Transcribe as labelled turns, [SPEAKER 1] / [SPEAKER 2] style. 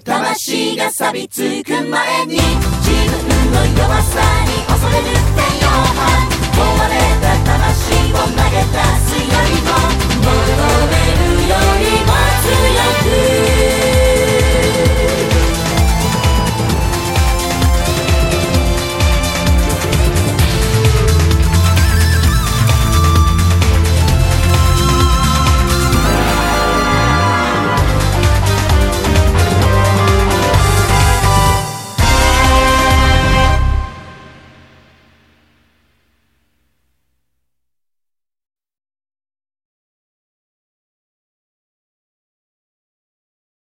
[SPEAKER 1] 魂が錆びつく前に自分の弱さに恐れる